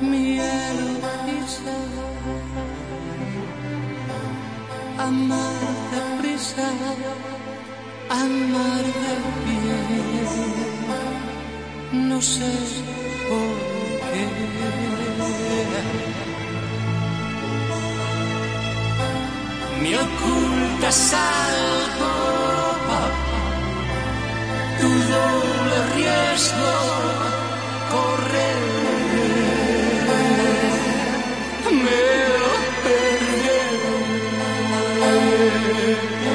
miel y sal. Amar de prisa, amar de bien, no sé por qué. Me ocultas algo, tu doble riesgo corre Yeah.